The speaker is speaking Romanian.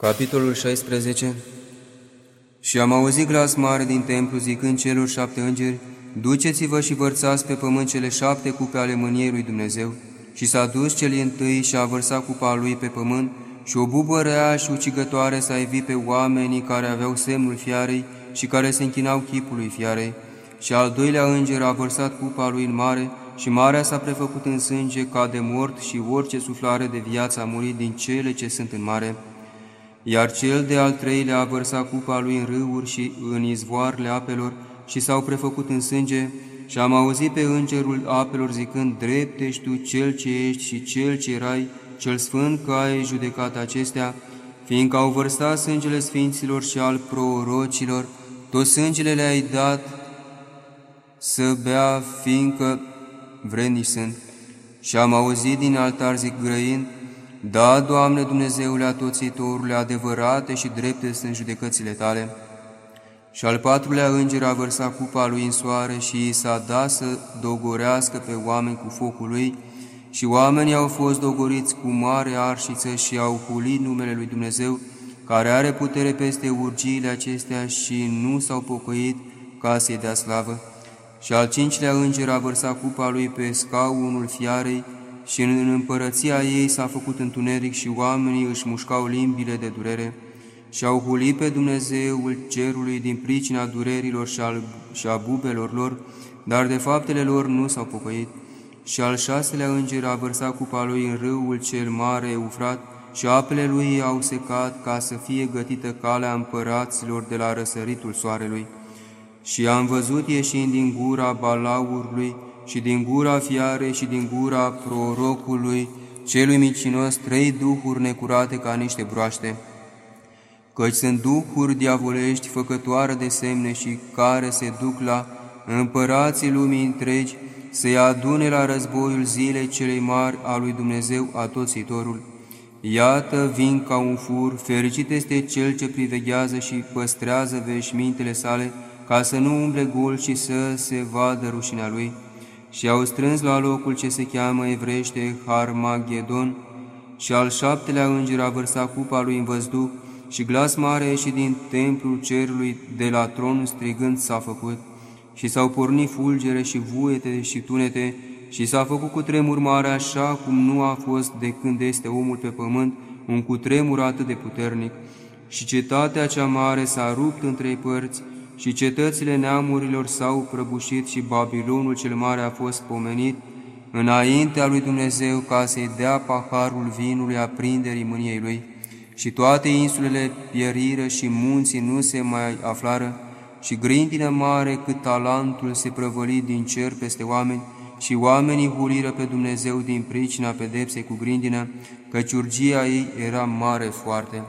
Capitolul 16 Și am auzit glas mare din templu zicând celor șapte îngeri, Duceți-vă și vărțați pe pământ cele șapte cupe ale mâniei lui Dumnezeu. Și s-a dus cel întâi și a vărsat cupa lui pe pământ, și o bubă rea și ucigătoare s-a evit pe oamenii care aveau semnul fiarei și care se închinau chipului fiarei. Și al doilea înger a vărsat cupa lui în mare, și marea s-a prefăcut în sânge ca de mort și orice suflare de viață a murit din cele ce sunt în mare iar cel de al treilea a vărsat cupa lui în râuri și în izvoarele apelor și s-au prefăcut în sânge și am auzit pe îngerul apelor zicând, Drept ești tu cel ce ești și cel ce erai, cel sfânt că ai judecat acestea, fiindcă au vărsat sângele sfinților și al prorocilor, toți sângele le-ai dat să bea, fiindcă vrednici sunt. Și am auzit din altar zic grăind, da, Doamne Dumnezeule atoțitorule, adevărate și drepte sunt judecățile Tale. Și al patrulea înger a vărsat cupa lui în soare și i s-a dat să dogorească pe oameni cu focul lui, și oamenii au fost dogoriți cu mare arșiță și au hulit numele lui Dumnezeu, care are putere peste urgiile acestea și nu s-au pocăit ca să-i dea slavă. Și al cincilea înger a vărsat cupa lui pe scaunul fiarei, și în împărăția ei s-a făcut întuneric și oamenii își mușcau limbile de durere și au hulit pe Dumnezeul cerului din pricina durerilor și, al, și a bubelor lor, dar de faptele lor nu s-au pocăit. Și al șaselea înger a vărsat cupa lui în râul cel mare Eufrat și apele lui au secat ca să fie gătită calea împăraților de la răsăritul soarelui. Și am văzut ieșind din gura balaurului și din gura fiare și din gura prorocului celui micinos trei duhuri necurate ca niște broaște, căci sunt duhuri diavolești făcătoare de semne și care se duc la împărații lumii întregi să-i adune la războiul zilei celei mari a lui Dumnezeu atoțitorul. Iată, vin ca un fur, fericit este cel ce priveghează și păstrează veșmintele sale, ca să nu umble gol și să se vadă rușinea lui și au strâns la locul ce se cheamă evrește Harmagedon, și al șaptelea înger a vărsat cupa lui în văzduh, și glas mare și din templul cerului de la tron strigând s-a făcut, și s-au pornit fulgere și vuiete și tunete, și s-a făcut cu tremur mare așa cum nu a fost de când este omul pe pământ, un cutremur atât de puternic. Și cetatea cea mare s-a rupt între părți, și cetățile neamurilor s-au prăbușit și Babilonul cel mare a fost pomenit înaintea lui Dumnezeu ca să-i dea paharul vinului aprinderii mâniei lui. Și toate insulele pieriră și munții nu se mai aflară, și grindină mare cât talentul se prăvăli din cer peste oameni, și oamenii huliră pe Dumnezeu din pricina pedepsei cu grindină, căci urgia ei era mare foarte.